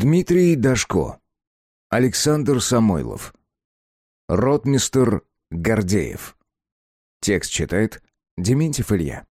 Дмитрий Дашко. Александр Самойлов. Ротмистер Гордеев. Текст читает Дементьев Илья.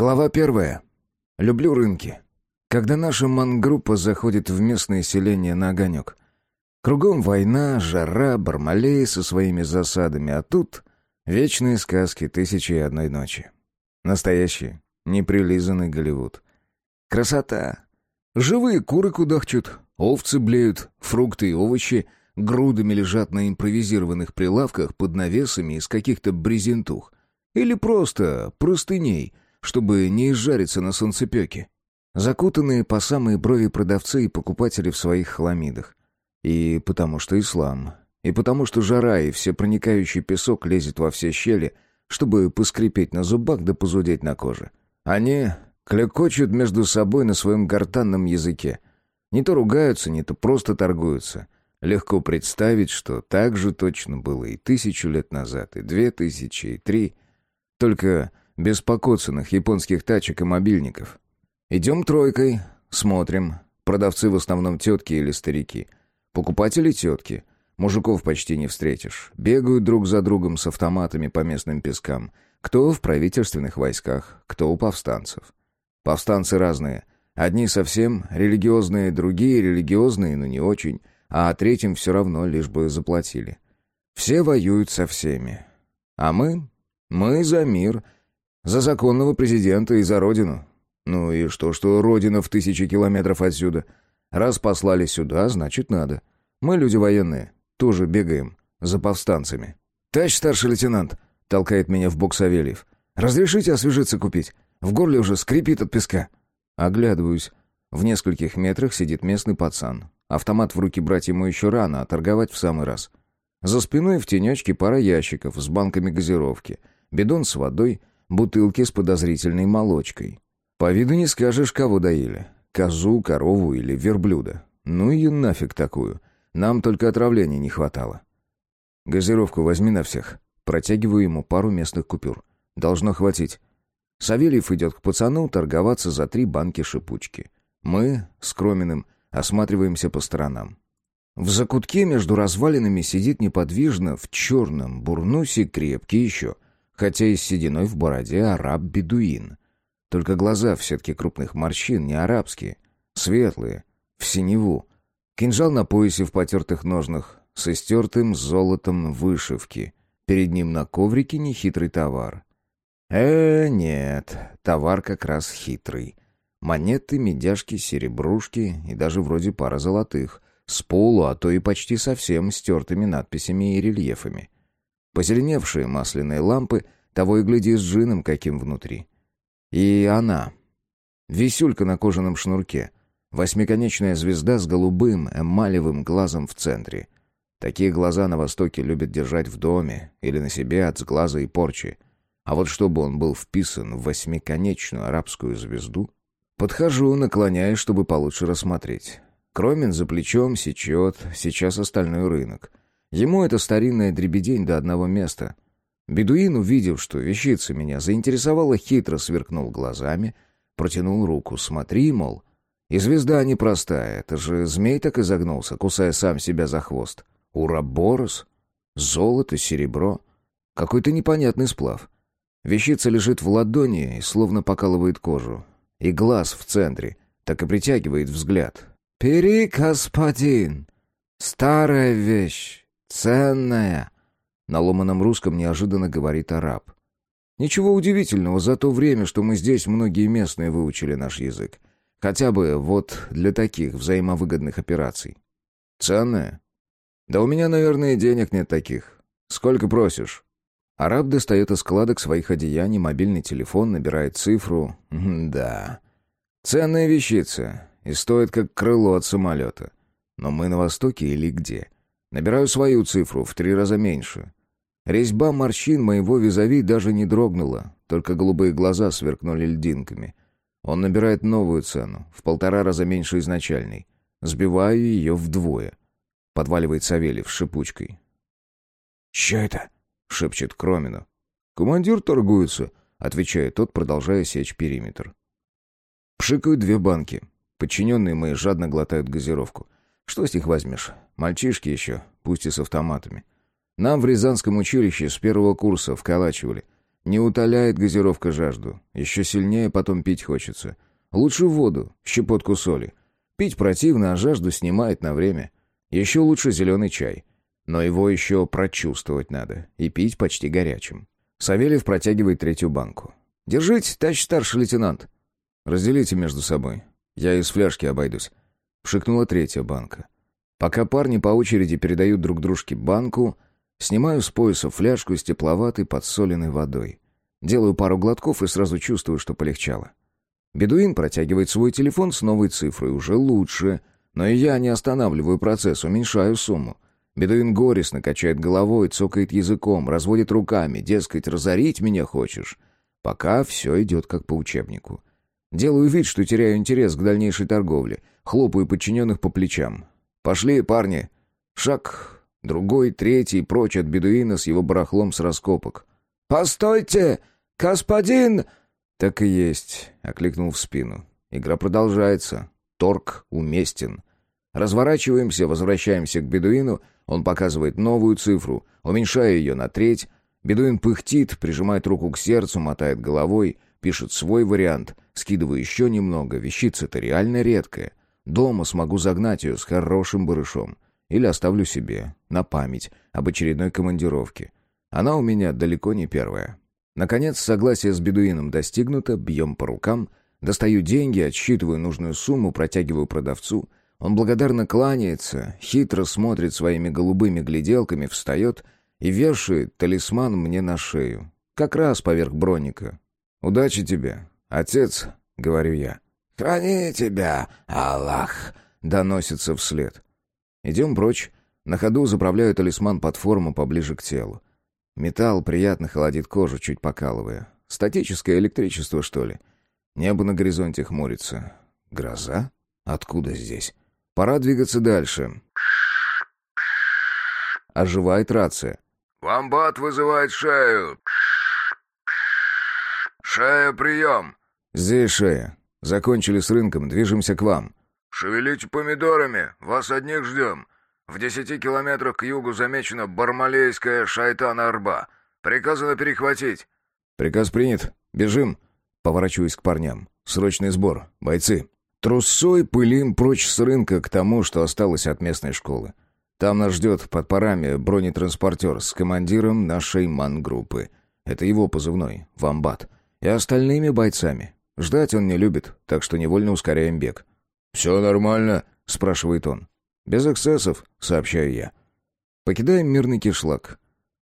Глава первая. Люблю рынки. Когда наша мангруппа заходит в местное селение на огонек. Кругом война, жара, бармалей со своими засадами, а тут вечные сказки «Тысячи и одной ночи». Настоящий, неприлизанный Голливуд. Красота. Живые куры кудахчут, овцы блеют, фрукты и овощи грудами лежат на импровизированных прилавках под навесами из каких-то брезентух. Или просто простыней — чтобы не изжариться на солнцепеке. Закутанные по самые брови продавцы и покупатели в своих хламидах. И потому что ислам. И потому что жара и всепроникающий песок лезет во все щели, чтобы поскрипеть на зубах да позудеть на коже. Они клекочут между собой на своем гортанном языке. Не то ругаются, не то просто торгуются. Легко представить, что так же точно было и тысячу лет назад, и две тысячи, и три. Только без покоцанных японских тачек и мобильников. Идем тройкой, смотрим. Продавцы в основном тетки или старики. Покупатели тетки. Мужиков почти не встретишь. Бегают друг за другом с автоматами по местным пескам. Кто в правительственных войсках, кто у повстанцев. Повстанцы разные. Одни совсем религиозные, другие религиозные, но не очень. А третьим все равно, лишь бы заплатили. Все воюют со всеми. А мы? Мы за мир — за законного президента и за родину. Ну и что, что родина в тысячи километров отсюда? Раз послали сюда, значит надо. Мы люди военные, тоже бегаем за повстанцами. «Товарищ старший лейтенант», — толкает меня в бок Савельев. «Разрешите освежиться купить? В горле уже скрипит от песка». Оглядываюсь. В нескольких метрах сидит местный пацан. Автомат в руки брать ему еще рано, а торговать в самый раз. За спиной в тенечке пара ящиков с банками газировки, бидон с водой, бутылки с подозрительной молочкой. По виду не скажешь, кого доили. Козу, корову или верблюда. Ну и нафиг такую. Нам только отравления не хватало. Газировку возьми на всех. Протягиваю ему пару местных купюр. Должно хватить. Савельев идет к пацану торговаться за три банки шипучки. Мы с Кроминым осматриваемся по сторонам. В закутке между развалинами сидит неподвижно в черном бурнусе крепкий еще — хотя и с сединой в бороде араб-бедуин. Только глаза в сетке крупных морщин не арабские, светлые, в синеву. Кинжал на поясе в потертых ножнах, с истертым золотом вышивки. Перед ним на коврике нехитрый товар. Э, нет, товар как раз хитрый. Монеты, медяшки, серебрушки и даже вроде пара золотых, с полу, а то и почти совсем стертыми надписями и рельефами. Позеленевшие масляные лампы, того и гляди с джином каким внутри. И она. Висюлька на кожаном шнурке. Восьмиконечная звезда с голубым эмалевым глазом в центре. Такие глаза на Востоке любят держать в доме или на себе от сглаза и порчи. А вот чтобы он был вписан в восьмиконечную арабскую звезду... Подхожу, наклоняясь, чтобы получше рассмотреть. Кромин за плечом сечет, сейчас остальной рынок. Ему это старинная дребедень до одного места. Бедуин, увидев, что вещица меня заинтересовала, хитро сверкнул глазами, протянул руку. «Смотри, мол». И звезда непростая, это же змей так изогнулся, кусая сам себя за хвост. Ураборос? Золото, серебро? Какой-то непонятный сплав. Вещица лежит в ладони и словно покалывает кожу. И глаз в центре, так и притягивает взгляд. «Пери, господин! Старая вещь!» «Ценная!» — на ломаном русском неожиданно говорит араб. Ничего удивительного, за то время, что мы здесь, многие местные выучили наш язык. Хотя бы вот для таких взаимовыгодных операций. Ценная? Да у меня, наверное, денег нет таких. Сколько просишь? Араб достает из складок своих одеяний мобильный телефон, набирает цифру. Да. Ценная вещица. И стоит как крыло от самолета. Но мы на Востоке или где? — Набираю свою цифру, в три раза меньше. Резьба морщин моего визави даже не дрогнула. только голубые глаза сверкнули льдинками. Он набирает новую цену, в полтора раза меньше изначальной. Сбиваю ее вдвое. Подваливает Савельев с шипучкой. «Че это?» — шепчет Кромину. «Командир торгуется», — отвечает тот, продолжая сечь периметр. Пшикают две банки. Подчиненные мои жадно глотают газировку. Что с них возьмешь? Мальчишки еще, пусть и с автоматами. Нам в Рязанском училище с первого курса вколачивали. Не утоляет газировка жажду. Еще сильнее потом пить хочется. Лучше воду, щепотку соли. Пить противно, а жажду снимает на время. Еще лучше зеленый чай. Но его еще прочувствовать надо. И пить почти горячим. Савельев протягивает третью банку. «Держите, товарищ старший лейтенант». «Разделите между собой. Я из фляжки обойдусь». Пшикнула третья банка. Пока парни по очереди передают друг дружке банку, снимаю с пояса фляжку с тепловатой подсоленной водой. Делаю пару глотков и сразу чувствую, что полегчало. Бедуин протягивает свой телефон с новой цифрой, уже лучше. Но и я не останавливаю процесс, уменьшаю сумму. Бедуин горестно качает головой, цокает языком, разводит руками, дескать, разорить меня хочешь. Пока все идет как по учебнику. Делаю вид, что теряю интерес к дальнейшей торговле, хлопаю подчиненных по плечам. «Пошли, парни!» Шаг, другой, третий, прочь от бедуина с его барахлом с раскопок. «Постойте! Господин!» «Так и есть», — окликнул в спину. «Игра продолжается. Торг уместен». Разворачиваемся, возвращаемся к бедуину. Он показывает новую цифру, уменьшая ее на треть. Бедуин пыхтит, прижимает руку к сердцу, мотает головой, пишет свой вариант. Скидываю еще немного, вещица-то реально редкая. Дома смогу загнать ее с хорошим барышом. Или оставлю себе, на память, об очередной командировке. Она у меня далеко не первая. Наконец, согласие с бедуином достигнуто, бьем по рукам, достаю деньги, отсчитываю нужную сумму, протягиваю продавцу. Он благодарно кланяется, хитро смотрит своими голубыми гляделками, встает и вешает талисман мне на шею. Как раз поверх броника. «Удачи тебе, отец», — говорю я. «Храни тебя, Аллах!» — доносится вслед. Идем прочь. На ходу заправляю талисман под форму поближе к телу. Металл приятно холодит кожу, чуть покалывая. Статическое электричество, что ли? Небо на горизонте хмурится. Гроза? Откуда здесь? Пора двигаться дальше. Оживает рация. «Вамбат вызывает шею!» «Шея, прием!» «Здесь шея. Закончили с рынком, движемся к вам». «Шевелите помидорами, вас одних ждем. В десяти километрах к югу замечена Бармалейская шайтана-арба. Приказано перехватить». «Приказ принят. Бежим». Поворачиваюсь к парням. «Срочный сбор. Бойцы». Трусой пылим прочь с рынка к тому, что осталось от местной школы. Там нас ждет под парами бронетранспортер с командиром нашей мангруппы. Это его позывной, Вамбат. И остальными бойцами. Ждать он не любит, так что невольно ускоряем бег. «Все нормально?» — спрашивает он. «Без эксцессов», — сообщаю я. Покидаем мирный кишлак.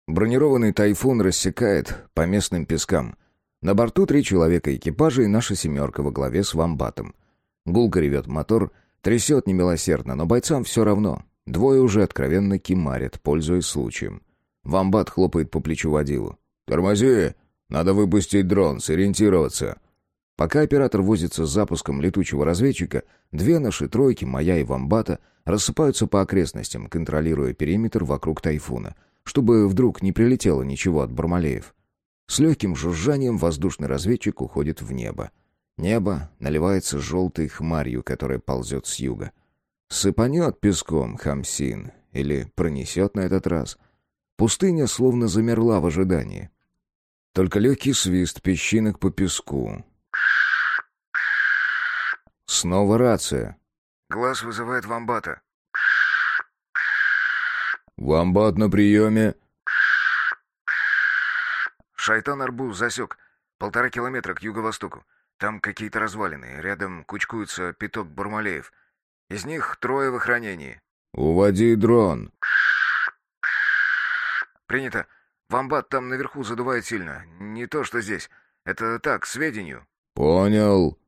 Бронированный «Тайфун» рассекает по местным пескам. На борту три человека экипажа и наша «семерка» во главе с вамбатом. Гулко ревет мотор, трясет немилосердно, но бойцам все равно. Двое уже откровенно кимарят, пользуясь случаем. Вамбат хлопает по плечу водилу. «Тормози! Надо выпустить дрон, сориентироваться!» Пока оператор возится с запуском летучего разведчика, две наши тройки, моя и Вамбата, рассыпаются по окрестностям, контролируя периметр вокруг тайфуна, чтобы вдруг не прилетело ничего от Бармалеев. С легким жужжанием воздушный разведчик уходит в небо. Небо наливается желтой хмарью, которая ползет с юга. Сыпанет песком Хамсин или пронесет на этот раз. Пустыня словно замерла в ожидании. Только легкий свист песчинок по песку, Снова рация. «Глаз вызывает вамбата». «Вамбат на приеме». «Шайтан-арбуз засек. Полтора километра к юго-востоку. Там какие-то развалины. Рядом кучкуется пяток бармалеев. Из них трое в охранении». «Уводи дрон». «Принято. Вамбат там наверху задувает сильно. Не то, что здесь. Это так, сведению». «Понял».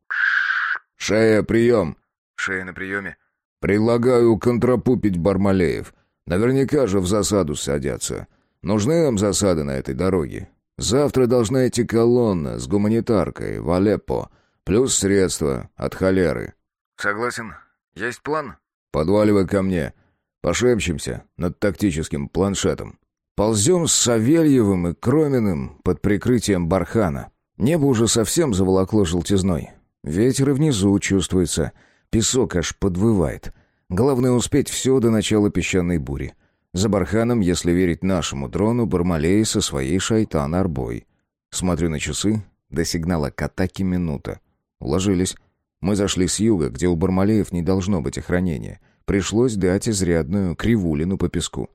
«Шея, прием!» «Шея на приеме». «Предлагаю контрапупить Бармалеев. Наверняка же в засаду садятся. Нужны нам засады на этой дороге. Завтра должна идти колонна с гуманитаркой в Алеппо, плюс средства от холеры». «Согласен. Есть план?» «Подваливай ко мне. Пошепчемся над тактическим планшетом». Ползем с Савельевым и Кроминым под прикрытием бархана. Небо уже совсем заволокло желтизной. Ветер и внизу чувствуется. Песок аж подвывает. Главное успеть все до начала песчаной бури. За барханом, если верить нашему дрону, Бармалей со своей шайтан-арбой. Смотрю на часы. До сигнала к атаке минута. Уложились. Мы зашли с юга, где у Бармалеев не должно быть охранения. Пришлось дать изрядную кривулину по песку.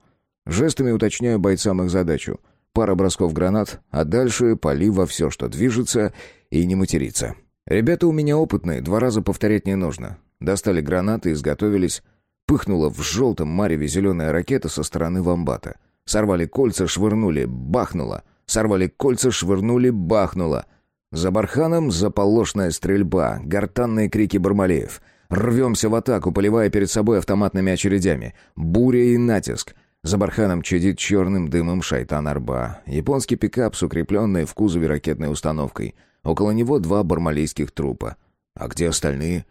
Жестами уточняю бойцам их задачу. Пара бросков гранат, а дальше пали во все, что движется, и не материться. Ребята у меня опытные, два раза повторять не нужно. Достали гранаты, изготовились. Пыхнула в желтом мареве зеленая ракета со стороны вамбата. Сорвали кольца, швырнули, бахнуло. Сорвали кольца, швырнули, бахнуло. За барханом заполошная стрельба, гортанные крики Бармалеев. Рвемся в атаку, поливая перед собой автоматными очередями. Буря и натиск — за барханом чадит черным дымом шайтан-арба. Японский пикап с укрепленной в кузове ракетной установкой. Около него два бармалейских трупа. А где остальные?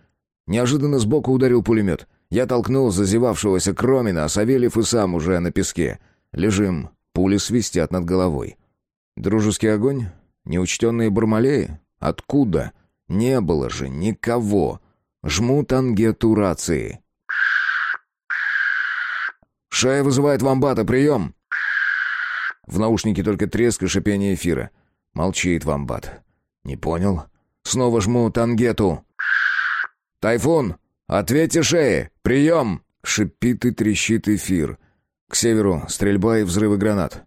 Неожиданно сбоку ударил пулемет. Я толкнул зазевавшегося Кромина, а Савельев и сам уже на песке. Лежим, пули свистят над головой. Дружеский огонь? Неучтенные бармалеи? Откуда? Не было же никого. Жму тангету рации. «Шая вызывает вамбата, прием!» В наушнике только треск и шипение эфира. Молчит вамбат. «Не понял?» «Снова жму тангету!» «Тайфун! Ответьте шее! Прием!» Шипит и трещит эфир. К северу стрельба и взрывы гранат.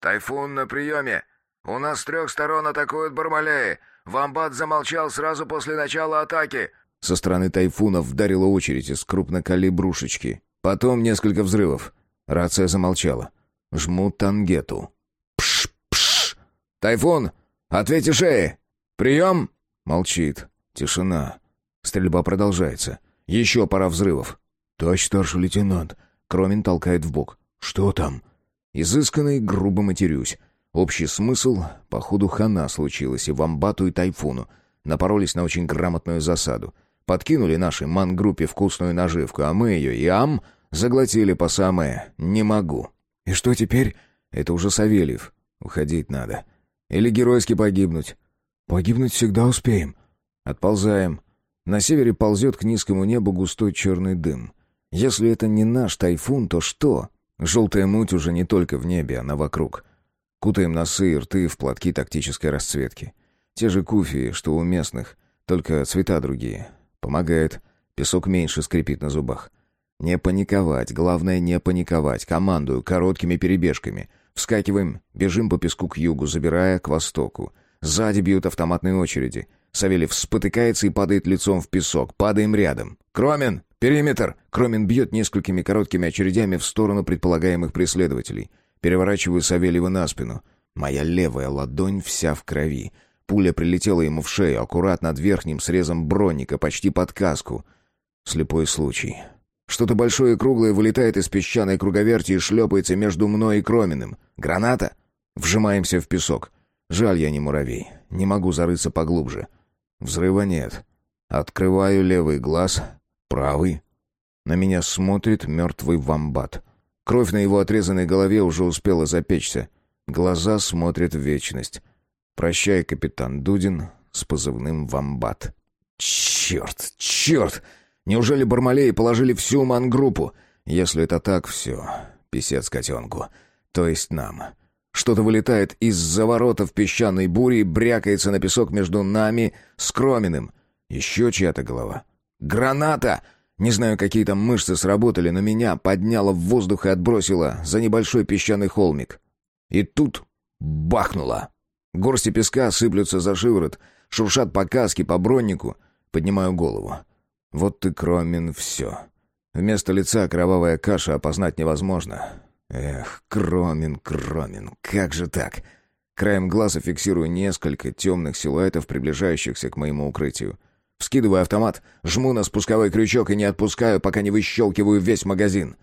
«Тайфун на приеме! У нас с трех сторон атакуют Бармалеи! Вамбат замолчал сразу после начала атаки!» Со стороны тайфуна вдарила очередь из крупнокалибрушечки. Потом несколько взрывов. Рация замолчала. Жму тангету. Пш-пш! Тайфун! Ответьте шеи! Прием! Молчит. Тишина. Стрельба продолжается. Еще пара взрывов. Товарищ старший лейтенант. Кромин толкает в бок. Что там? Изысканный, грубо матерюсь. Общий смысл, походу, хана случилось, и вамбату, и тайфуну. Напоролись на очень грамотную засаду. Подкинули нашей ман-группе вкусную наживку, а мы ее и ам заглотили по самое «не могу». И что теперь? Это уже Савельев. Уходить надо. Или геройски погибнуть. Погибнуть всегда успеем. Отползаем. На севере ползет к низкому небу густой черный дым. Если это не наш тайфун, то что? Желтая муть уже не только в небе, она вокруг. Кутаем носы и рты в платки тактической расцветки. Те же куфии, что у местных, только цвета другие. Помогает. Песок меньше скрипит на зубах. Не паниковать, главное не паниковать. Командую короткими перебежками. Вскакиваем, бежим по песку к югу, забирая к востоку. Сзади бьют автоматные очереди. Савельев спотыкается и падает лицом в песок. Падаем рядом. «Кромин! Периметр!» Кромин бьет несколькими короткими очередями в сторону предполагаемых преследователей. Переворачиваю Савельева на спину. Моя левая ладонь вся в крови. Пуля прилетела ему в шею, аккурат над верхним срезом броника, почти под каску. Слепой случай. Что-то большое и круглое вылетает из песчаной круговерти и шлепается между мной и Кроминым. Граната? Вжимаемся в песок. Жаль, я не муравей. Не могу зарыться поглубже. Взрыва нет. Открываю левый глаз, правый. На меня смотрит мертвый вамбат. Кровь на его отрезанной голове уже успела запечься. Глаза смотрят в вечность. «Прощай, капитан Дудин» с позывным «Вамбат». «Черт! Черт! Неужели Бармалеи положили всю мангруппу? Если это так, все. Писец котенку. То есть нам. Что-то вылетает из-за воротов песчаной бури и брякается на песок между нами с Кроминым. Еще чья-то голова. «Граната!» Не знаю, какие там мышцы сработали, но меня подняло в воздух и отбросило за небольшой песчаный холмик. И тут бахнуло. Горсти песка сыплются за шиворот, шуршат по каске, по броннику. Поднимаю голову. Вот ты, Кромин, все. Вместо лица кровавая каша опознать невозможно. Эх, Кромин, Кромин, как же так? Краем глаза фиксирую несколько темных силуэтов, приближающихся к моему укрытию. Вскидываю автомат, жму на спусковой крючок и не отпускаю, пока не выщелкиваю весь магазин.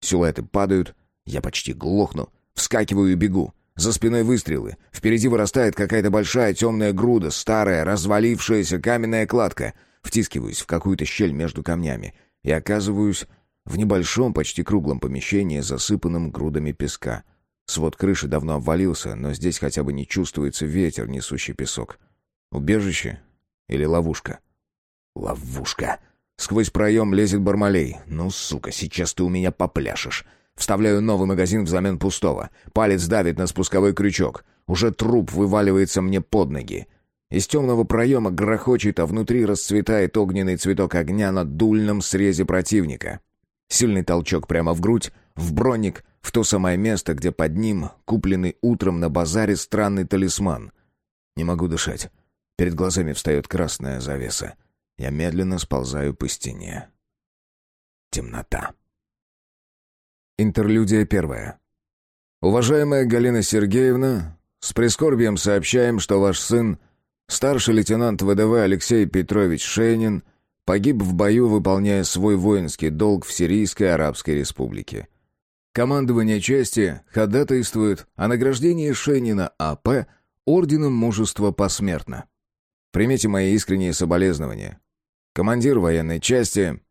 Силуэты падают, я почти глохну, вскакиваю и бегу. За спиной выстрелы. Впереди вырастает какая-то большая темная груда, старая, развалившаяся каменная кладка. Втискиваюсь в какую-то щель между камнями и оказываюсь в небольшом, почти круглом помещении, засыпанном грудами песка. Свод крыши давно обвалился, но здесь хотя бы не чувствуется ветер, несущий песок. Убежище или ловушка? Ловушка. Сквозь проем лезет Бармалей. «Ну, сука, сейчас ты у меня попляшешь». Вставляю новый магазин взамен пустого. Палец давит на спусковой крючок. Уже труп вываливается мне под ноги. Из темного проема грохочет, а внутри расцветает огненный цветок огня на дульном срезе противника. Сильный толчок прямо в грудь, в броник, в то самое место, где под ним купленный утром на базаре странный талисман. Не могу дышать. Перед глазами встает красная завеса. Я медленно сползаю по стене. Темнота. Интерлюдия первая. Уважаемая Галина Сергеевна, с прискорбием сообщаем, что ваш сын, старший лейтенант ВДВ Алексей Петрович Шейнин, погиб в бою, выполняя свой воинский долг в Сирийской Арабской Республике. Командование части ходатайствует о награждении Шейнина АП орденом мужества посмертно. Примите мои искренние соболезнования. Командир военной части